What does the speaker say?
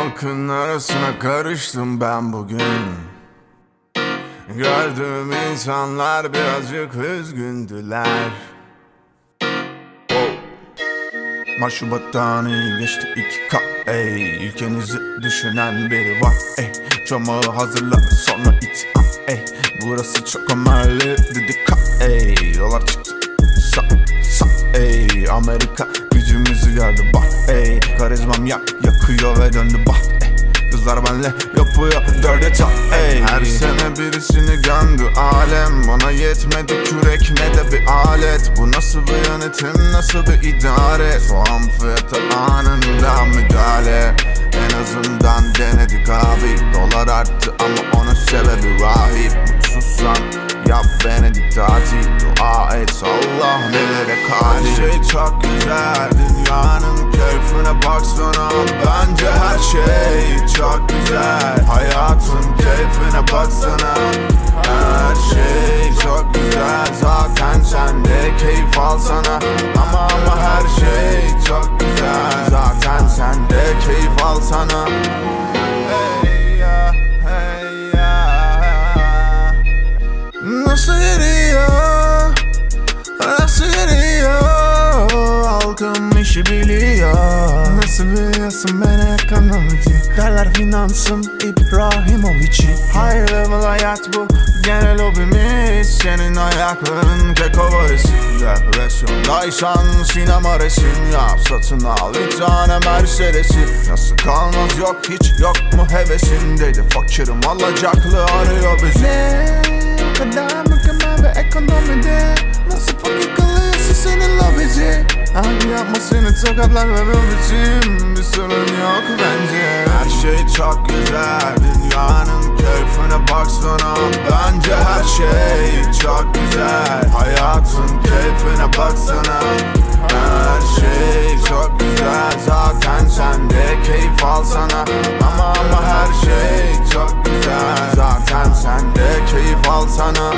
Halkın arasına karıştım ben bugün. Gördüğüm insanlar birazcık üzgündüler. Oh. Maşubattan iyi geçti iki kat ey. Ülkenizi düşünen biri var ey. Çamağı hazırla sonra it ah, ey. Burası çok amelli dedik ka ey. Yolar çıktı sa sa ey. Amerika gücümüzü gördü bak ey Karizmam yak yakıyor ve döndü bak ey Kızlar benle yapıyor dörde tak ey. Her sene birisini gömdü alem. Bana yetmedi kürek ne de bir alet. Bu nasıl bir yönetim nasıl bir idare? Soğan fiyatı anında müdahale. En azından denedik abi. Dolar arttı ama onun sebebi rahip. Mutsuzsan yap Venedik tatil Dua et Allah nelere kadir Her şey çok güzel Dünyanın keyfine baksana. Bence her şey çok güzel Hayatın keyfine baksana. Her şey çok güzel Zaten sen de keyif alsana işi biliyor Nasıl biliyorsun ben ekonomici Derler finansın İbrahimovic'i High level hayat bu genel hobimiz. Senin ayakların keko varisi Depresyondaysan sinema resim yap. Satın al bir tane Mercedes'i. Nasıl kalmaz yok hiç yok mu hevesin? Dedi Fakirim alacaklı arıyor bizi. Ne kadar mükemmel Yapma seni tokatlarlarım için Bir sorun yok bence. Her şey çok güzel Dünyanın keyfine baksana Bence her şey çok güzel Hayatın keyfine baksana Her şey çok güzel Zaten sen de keyif alsana Ama ama her şey çok güzel Zaten sen de keyif alsana